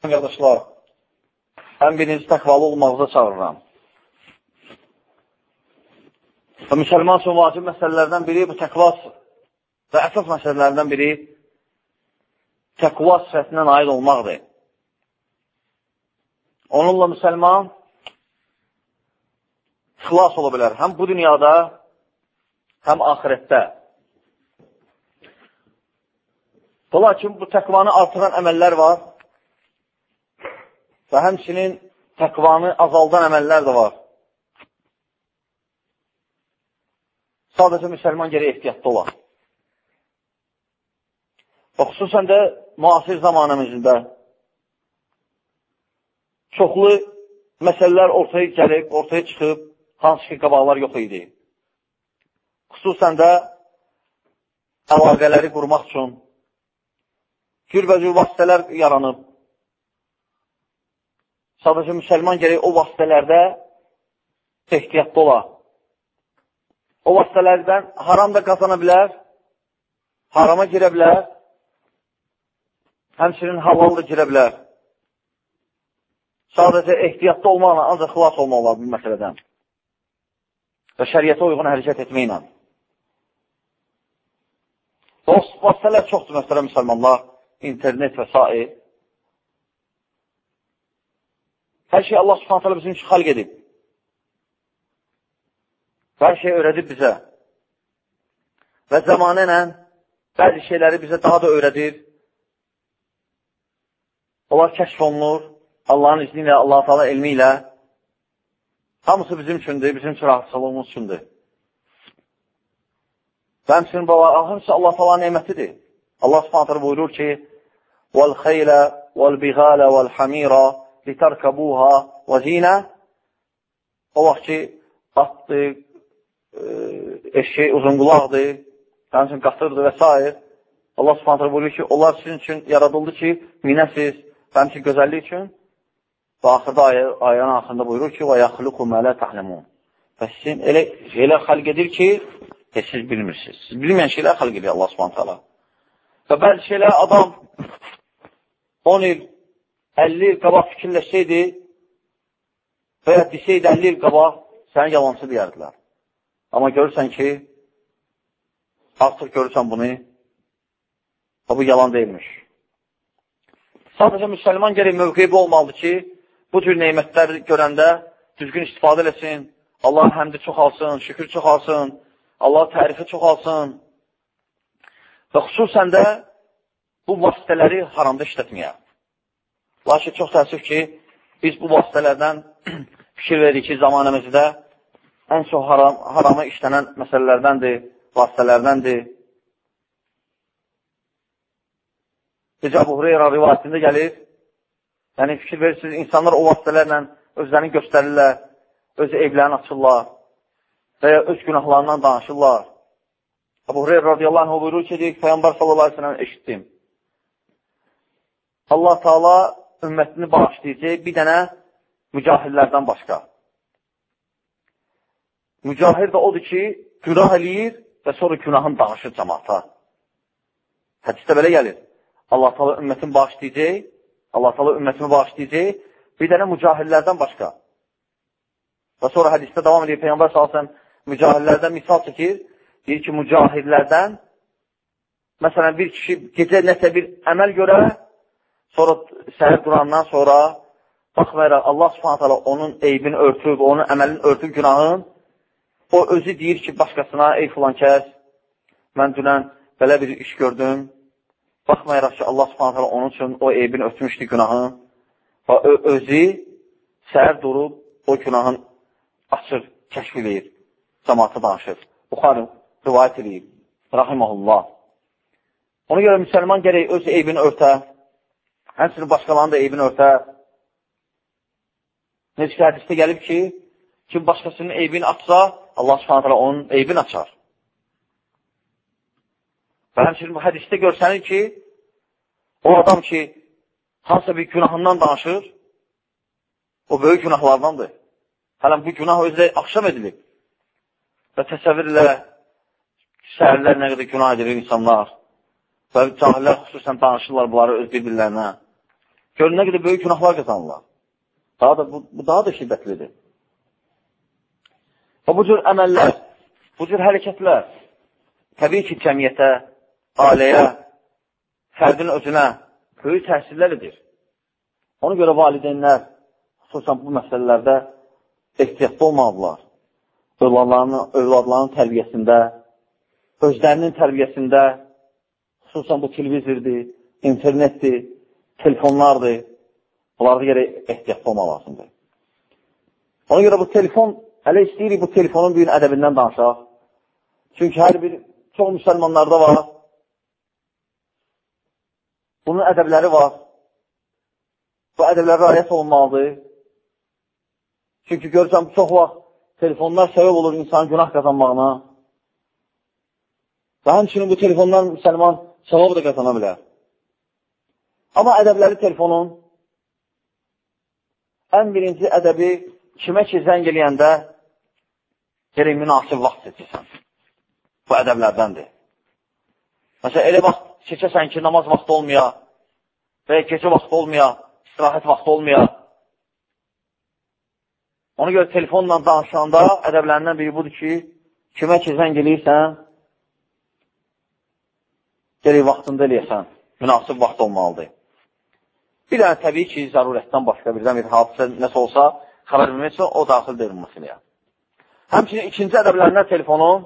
Qardaşlar, ən birinci təqvalı olmaqda çağırıram. Və müsəlman üçün vacib məsələlərdən biri bu təqva və əsas məsələlərdən biri təqva sifətindən aid olmaqdır. Onunla müsəlman xilas ola bilər. Həm bu dünyada, həm ahirətdə. Lakin bu təqvanı artıran əməllər var və həmçinin təqvanı azaldan əməllər də var. Sadəcə müsəlman gərək ehtiyatda olar. Və xüsusən də müasir zamanımızda çoxlu məsələlər ortaya gəlib, ortaya çıxıb, hansı ki, qabaqlar yox idi. Xüsusən də əlaqələri qurmaq üçün cürbəcür vasitələr yaranıb. Sadəcə müsəlman gerək o vasitələrdə ehtiyatda ola. O vasitələrdən haram da qazana bilər, harama girə bilər, həmçinin halal da girə bilər. Sadəcə ehtiyatda olmaqla ancaq xilas olmaq olar bu məsələdən. Və şəriyyətə uyğun hərəkət etməklə. O vasitələr çoxdur, məsələ müsəlmanlar internet və s. Hər şey Allah subhanət hələ bizim üçün xalq edib. Hər şey öyrədib bizə. Və zamanı ilə bəzi şeyləri bizə daha da öyrədir. Onlar kəşf olunur. Allahın izni ilə, Allah-u Teala elmi ilə. Hamısı bizim üçündür, bizim üçün rahatçılığımız üçündür. Və həmçinin baba, hamısı Allah-u Teala nemətidir. Allah subhanətlə buyurur ki, وَالْخَيْلَ وَالْبِغَالَ وَالْحَمِيرَ litərkəbuha və zinə o vaxt ki, atdır, eşək uzun qulaqdır, həmçin qatırdır və s. Allah subhanətlə buyuruyor ki, onlar sizin üçün yaradıldı ki, minəsiz, həmçin gözəllik üçün və axırda ay ayənin axırında buyurur ki, və yaxluqu mələ təhləmun. Və sizin elə şeylər xəlq edir ki, e, siz bilmirsiniz. Siz bilməyən şeylər xəlq edir Allah subhanətlə. Və bəzi şeylər adam 10 il 50 il qabaq fikirləşsəydi və ya desəydi 50 il qabaq, səni yalancı deyərdilər. Amma görürsən ki, artıq görürsən bunu, və bu yalan deyilmiş. Sadəcə müsəlman gərək mövqeyi bu olmalıdır ki, bu cür neymətlər görəndə düzgün istifadə eləsin, Allah həmdi çoxalsın, şükür çoxalsın, Allah tərifi çoxalsın və xüsusən də bu vasitələri haramda işlətməyə. Lakin çox təəssüf ki, biz bu vasitələrdən fikir veririk ki, zamanımızda ən çox haram, harama işlənən məsələlərdəndir, vasitələrdəndir. Necə Abu Hureyra rivayətində gəlir, yəni fikir verirsiniz, insanlar o vasitələrlə özlərini göstərirlər, öz evlərini açırlar və ya öz günahlarından danışırlar. Abu Hureyra radiyallahu anh buyurur ki, deyik, Peyyambar sallallahu aleyhi ve sellem eşitdim. Allah Taala ümmətini bağışlayacaq bir dənə mücahidlərdən başqa. Mücahid də odur ki, günah eləyir və sonra günahın danışır cəmaata. Hədisdə belə gəlir. Allah Taala ümmətini bağışlayacaq, Allah Taala ümmətini bağışlayacaq bir dənə mücahidlərdən başqa. Və sonra hədisdə davam edir Peyğəmbər sallallahu əleyhi mücahidlərdən misal çəkir. Deyir ki, mücahidlərdən məsələn bir kişi gecə nəsə bir əməl görə Sonra səhər durandan sonra baxmayaraq Allah subhanət hala onun eybini örtüb, onun əməlini örtüb günahın, o özü deyir ki, başqasına, ey filan kəs, mən dünən belə bir iş gördüm, baxmayaraq ki, Allah subhanət hala onun üçün o eybini örtmüşdü günahın və özü səhər durub o günahın açır, kəşf edir, cəmatı danışır. Buxarı rivayət edir, rahiməhullah. Ona görə müsəlman gərək öz eybini örtə, Həmçinin başqalarının da eybini örtə. Necə ki, hədisdə gəlib ki, kim başqasının eybini açsa, Allah subhanətlə onun eybini açar. Və həmçinin bu hədisdə görsənir ki, o adam ki, hansısa bir günahından danışır, o böyük günahlardandır. Hələn bu günah özlə axşam edilib. Və təsəvvür ilə şəhərlər nə qədər günah edir insanlar və cahillər xüsusən danışırlar bunları öz bir-birlərinə. Görün nə qədər böyük günahlar qazanırlar. Daha da, bu, bu daha da şiddətlidir. Və bu cür əməllər, bu cür hərəkətlər təbii ki, cəmiyyətə, ailəyə, fərdin özünə böyük təsirlər edir. Ona görə valideynlər xüsusən bu məsələlərdə ehtiyatlı olmalıdırlar. Övladlarının, övladlarının tərbiyəsində, özlərinin tərbiyəsində, xüsusən bu televizordir, internetdir, telefonlardır, bunlarda görə ehtiyatlı olmaq lazımdır. Ona görə bu telefon, hələ istəyirik bu telefonun bir ədəbindən danışaq. Çünki hər bir, çox müsəlmanlarda var. Bunun ədəbləri var. Bu ədəblərə ayət olunmalıdır. Çünki görürsən, çox vaxt telefonlar səbəb olur insanın günah qazanmağına. Və həmçinin bu telefondan müsəlman savab da qazana bilər. Amma ədəbləri telefonun ən birinci ədəbi kimə ki zəng eləyəndə gerək münasib vaxt seçirsən. Bu ədəblərdəndir. Məsələn, elə vaxt seçəsən ki, namaz vaxtı olmaya və ya gecə vaxtı olmaya, istirahət vaxtı olmaya. Ona görə telefonla danışanda ədəblərindən biri budur ki, kimə ki zəng eləyirsən, gerək vaxtında eləyəsən, münasib vaxt olmalıdır. Bir dənə təbii ki, zərurətdən başqa birdən bir hadisə nəsə olsa, xəbər vermək üçün o daxil deyil məsələyə. Həmçinin ikinci ədəblərindən telefonun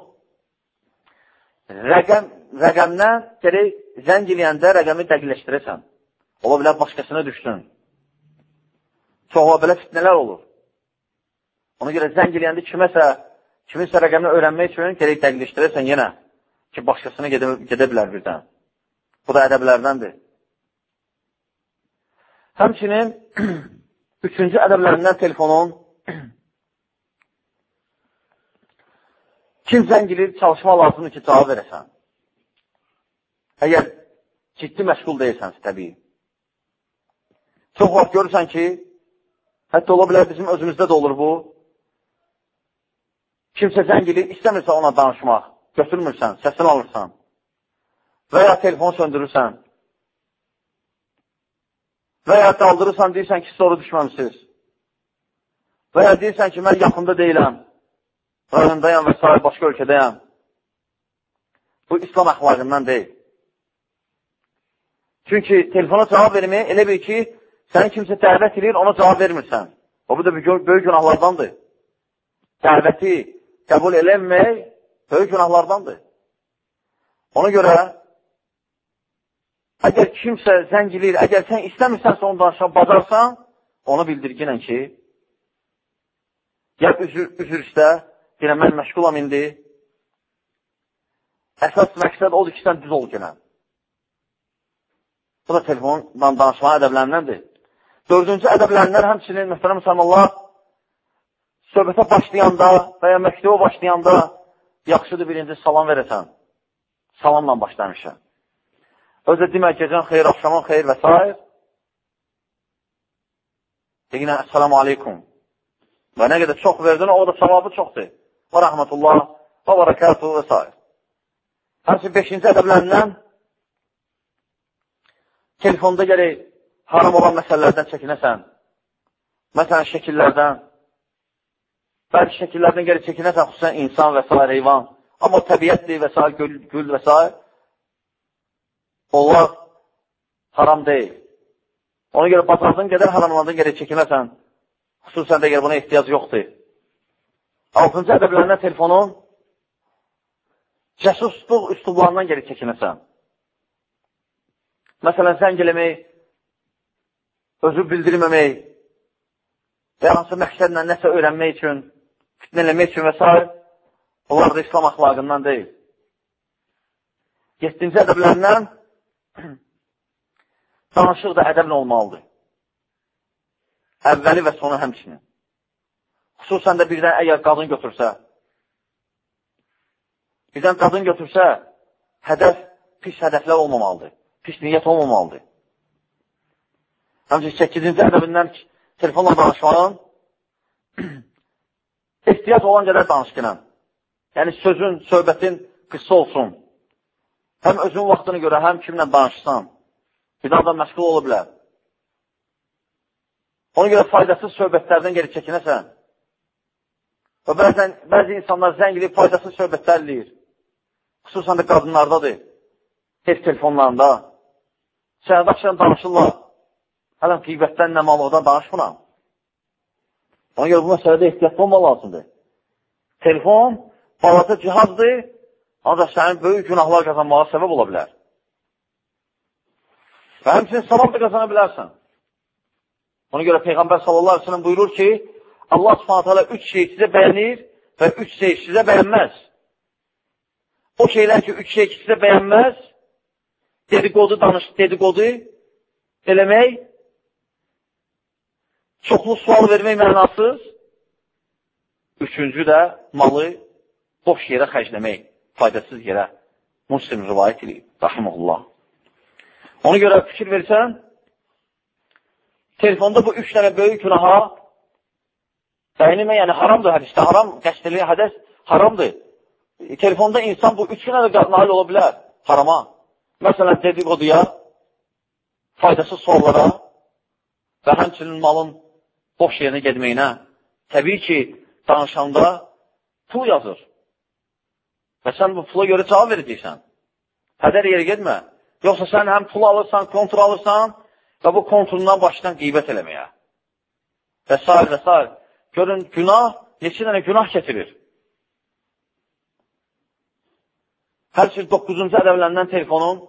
rəqəm, rəqəmdən gerək zəng eləyəndə rəqəmi dəqiqləşdirəsən. Ola bilər başqasına düşsün. Çox ola belə fitnələr olur. Ona görə zəng eləyəndə kiməsə, kiminsə rəqəmini öyrənmək üçün gerək dəqiqləşdirəsən yenə ki, başqasına gedə, gedə bilər birdən. Bu da ədəblərdəndir. Həmçinin üçüncü ədəblərindən telefonun kim zəngilir, çalışma lazımdır ki, cavab verəsən. Əgər ciddi məşğul deyilsənsə, təbii. Çox vaxt görürsən ki, hətta ola bilər bizim özümüzdə də olur bu, kimsə zəngilir, istəmirsə ona danışmaq, götürmürsən, səsini alırsan və ya telefonu söndürürsən Və ya qaldırırsan, deyirsən ki, soru düşməmişsiniz. Və ya deyirsən ki, mən yaxında deyiləm, rayondayam və s. başqa ölkədəyəm. Bu, İslam əxlaqından deyil. Çünki telefona cavab vermək elə bir ki, səni kimsə dəvət edir, ona cavab vermirsən. O, bu da böyük günahlardandır. Dəvəti qəbul eləmək böyük günahlardandır. Ona görə Əgər kimsə zəngiliyir, əgər sən istəmirsənsə onu danışa bacarsan, onu bildirginən ki, ya üzür, üzür istə, deyirəm, mən məşğulam indi. Əsas məqsəd odur ki, sən düz ol gələn. Bu da telefonla danışma ədəblərindəndir. Dördüncü ədəblərindən həmçinin, mühtərəm müsəlmanlar, söhbətə başlayanda və ya məktəbə başlayanda yaxşıdır birinci salam verəsən. Salamla başlamışam. Özə demək, gecən xeyr, axşamın xeyr və s. Deyinə, əssalamu aleykum. Və nə qədər çox verdin, o da savabı çoxdur. Və rəhmətullah, və barakatuhu və s. Həmçin, beşinci ədəblərindən telefonda gəlir haram olan məsələlərdən çəkinəsən. Məsələn, şəkillərdən, bəlkə şəkillərdən gəlir çəkinəsən, xüsusən insan və s. heyvan. Amma təbiətdir və s. gül, gül və s. Onlar haram deyil. Ona görə batardığın qədər haramladığın qədər çəkinəsən. Xüsusən də əgər buna ehtiyac yoxdur. Altıncı ədəblərindən telefonun cəsusluq üslublarından gəlib çəkinəsən. Məsələn, zəng eləmək, özü bildirməmək və hansı məqsədlə nəsə öyrənmək üçün, fitnələmək üçün və s. Onlar da İslam axlaqından deyil. Yettinci ədəblərindən Danışıq da ədəblə olmalıdır. Əvvəli və sonu həmçinin. Xüsusən də birdən əgər qadın götürsə, birdən qadın götürsə, hədəf pis hədəflər olmamalıdır. Pis niyyət olmamalıdır. Həmçin 8-ci ədəbindən telefonla danışmağın ehtiyac olan qədər danışqınən. Yəni, sözün, söhbətin qısa olsun. Həm özün vaxtını görə, həm kimlə danışsan, bir daha da məşğul ola bilər. Ona görə faydasız söhbətlərdən geri çəkinəsən. Və bəzən, bəzi insanlar zəng edib faydasız söhbətlər eləyir. Xüsusən də qadınlardadır. Ev telefonlarında. Səhədakşən danışırlar. Hələm qiybətdən, nəmalıqdan danışmıram. Ona görə bu məsələdə ehtiyatlı olmaq lazımdır. Telefon balaca cihazdır, ancaq sənin böyük günahlar qazanmağa səbəb ola bilər. Və həmçinin savab da qazana bilərsən. Ona görə Peyğəmbər sallallahu aleyhi ve sellem buyurur ki, Allah subhanətə alə üç şey sizə bəyənir və üç şey sizə bəyənməz. O şeylər ki, üç şey sizə bəyənməz, dedikodu danış, dedikodu eləmək, çoxlu sual vermək mənasız, üçüncü də malı boş yerə xərcləmək, faydasız yerə. Muslim rivayət edib, rəhməlullah. Ona görə fikir versən, telefonda bu üç dənə böyük günaha bəyinimə, yəni haramdır hədisdə, haram, qəsdili hədəs haramdır. E, telefonda insan bu üç günə də nail ola bilər, harama. Məsələn, dedikoduya, faydasız suallara və həmçinin malın boş yerinə gedməyinə. Təbii ki, danışanda pul yazır. Və sən bu pula görə cavab verəcəksən. Hədər yerə getmə. Yoxsa sən həm pul alırsan, kontrol alırsan və bu kontrolundan başdan qeybət eləməyə. Və s. və s. Görün, günah, neçə dənə günah gətirir. Hər şey 9-cu ədəbləndən telefonun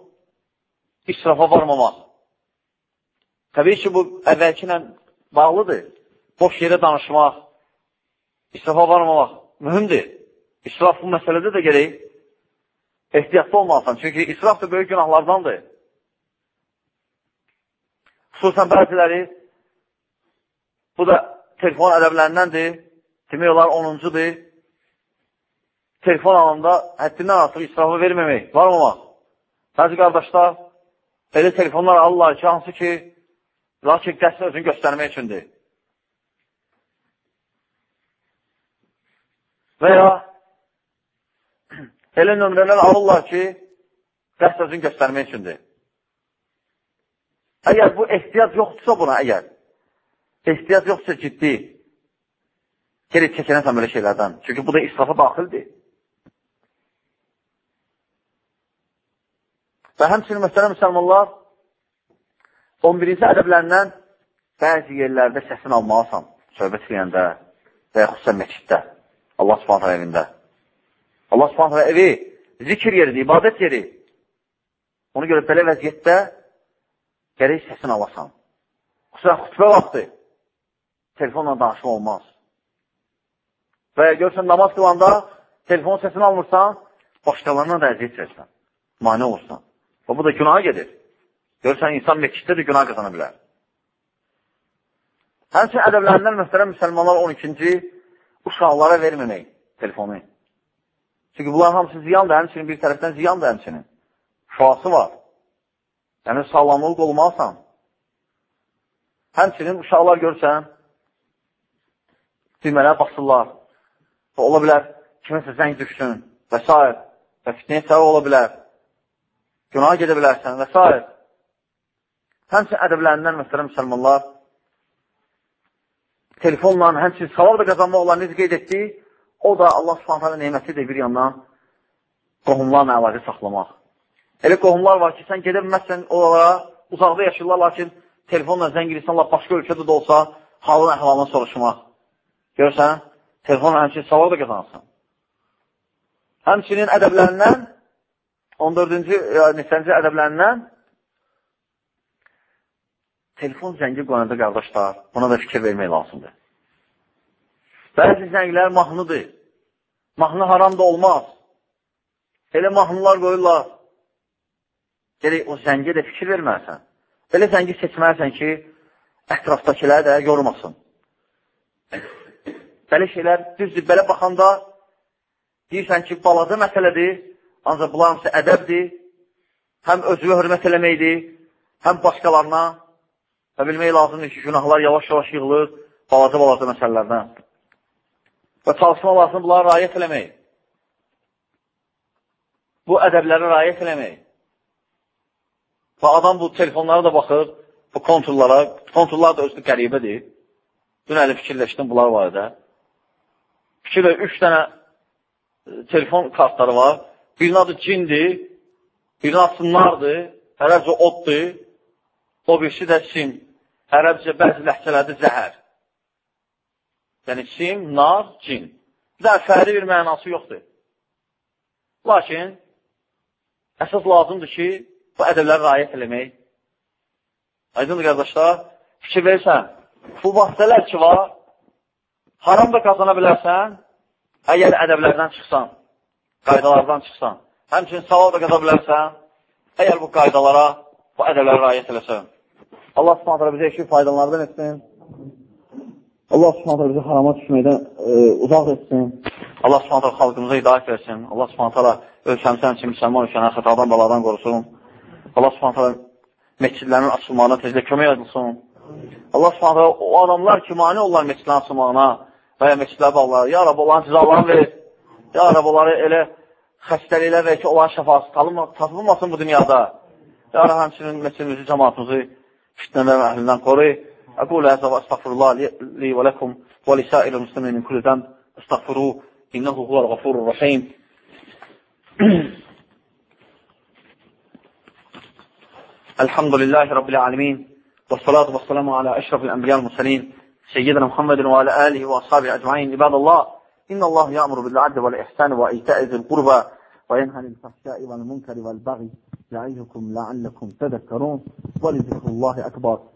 israfa varmamaq. Təbii ki, bu əvvəlki ilə bağlıdır. Boş yerə danışmaq, israfa varmamaq mühümdir. İsraf bu məsələdə də gerək ehtiyatlı olmalısan. Çünki israf da böyük günahlardandır. Xüsusən bəziləri bu da telefon ədəblərindəndir. Demək olar 10-cudur. Telefon alanda həddindən artıq israfı verməmək, varmamaq. Bəzi qardaşlar elə telefonlar alırlar ki, hansı ki, lakin qəsd özünü göstərmək üçündür. Və ya elə nömrələr alırlar ki, qəsd özünü göstərmək üçündür. Əgər bu ehtiyac yoxdursa buna, əgər ehtiyac yoxdursa ciddi, geri çəkinəsən belə şeylərdən. Çünki bu da israfa daxildir. Və həmçinin məsələ müsəlmanlar 11-ci ədəblərindən bəzi yerlərdə səsini almalısan, söhbət edəndə və ya xüsusən məsciddə. Allah subhanətə evində. Allah subhanətə evi zikir yeridir, ibadət yeri. Ona görə belə vəziyyətdə gərək səsini alasan. Xüsusən xütbə vaxtı telefonla danışma olmaz. Və ya görsən, namaz qılanda telefon səsini almırsan, başqalarına da əziyyət versən, mani olursan. Və bu da günaha gedir. Görsən, insan məkiddə də günah qazana bilər. Həmçin ədəblərindən mühtərəm müsəlmanlar 12-ci uşaqlara verməmək telefonu. Çünki bunlar hamısı ziyandır, həmçinin bir tərəfdən ziyandır həmçinin. Şuası var. Yəni, sağlamlıq olmalısan. Həmçinin uşaqlar görsən, düymələr basırlar. Və ola bilər, kiməsə zəng düşsün və s. Və fitnəyə səbəb ola bilər. Günaha gedə bilərsən və s. Həmçinin ədəblərindən, məsələn, müsəlmanlar, telefonla, həmçin savab da qazanmaq olan necə qeyd etdik, o da Allah subhanətə neymətidir bir yandan qohumlarla əlaqə saxlamaq. Elə qohumlar var ki, sən gedə bilməzsən onlara, uzaqda yaşayırlar, lakin telefonla zəng Allah başqa ölkədə də olsa, halın əhvalını soruşmaq. Görürsən, telefonla həmçin savab da qazanırsan. Həmçinin ədəblərindən, 14-cü, neçənci ədəblərindən telefon zəngi qoyanda qardaşlar, buna da fikir vermək lazımdır. Bəzi zənglər mahnıdır. Mahnı haram da olmaz. Elə mahnılar qoyurlar. Gerək o zəngi də fikir verməlisən. Elə zəngi seçməlisən ki, ətrafdakiləri də yormasın. Belə şeylər, düzdür, belə baxanda deyirsən ki, balaca məsələdir, ancaq bunlar hamısı ədəbdir, həm özünü hörmət eləməkdir, həm başqalarına Və bilmək lazımdır ki, günahlar yavaş-yavaş yığılır balaca-balaca məsələlərdən. Və çalışma lazım bunlara rayət eləmək. Bu ədəblərə rayət eləmək. Və adam bu telefonlara da baxır, bu kontrollara, kontrollar da özü qəribədir. Dün əli fikirləşdim, bunlar var idi. Fikirlə, üç dənə e, telefon kartları var. Birinin adı cindir, birinin adı nardır, ərəbcə oddur, o birisi də sim. Ərəbcə bəzi ləhcələrdə zəhər. Yəni, sim, nar, cin. Bir də fərdi bir mənası yoxdur. Lakin, əsas lazımdır ki, bu ədəbləri rayət eləmək. Aydındır, qardaşlar, fikir verirsən, bu vaxtələr ki var, haram da qazana bilərsən, əgər ədəblərdən çıxsan, qaydalardan çıxsan. Həmçinin savab da qazana bilərsən, əgər bu qaydalara, bu ədəblərə rayət eləsən. Allah subhanətlə bizə eşit faydalardan etsin. Allah subhanətlə bizi harama düşməkdən e, uzaq etsin. Allah subhanətlə xalqımıza hidayət versin. Allah subhanətlə ölkəmizdən üçün müsəlman ölkəni xətadan, baladan qorusun. Allah subhanətlə məscidlərin açılmağına tezlə kömək edilsin. Allah subhanətlə o adamlar ki, mani olurlar məscidlərin açılmağına və ya məscidlər bağlar. Ya Rab, onların cizalarını ver. Ya Rab, onları elə xəstəliklər ver ki, onların şəfası tapılmasın bu dünyada. Ya Rab, həmçinin məscidimizi, cəmatımızı fitnələrin əhlindən qoru. أقول هذا وأستغفر الله لي ولكم ولسائر المسلمين من كل ذنب. أستغفروه. إنه هو الغفور الرحيم. الحمد لله رب العالمين والصلاة والسلام على أشرف الأنبياء المرسلين سيدنا محمد وعلى آله وأصحابه أجمعين. عباد الله إن الله يأمر بالعدل والإحسان وإيتاء ذي القربى وينهى عن الفحشاء والمنكر والبغي يعظكم لعلكم تذكرون ولذكر الله أكبر.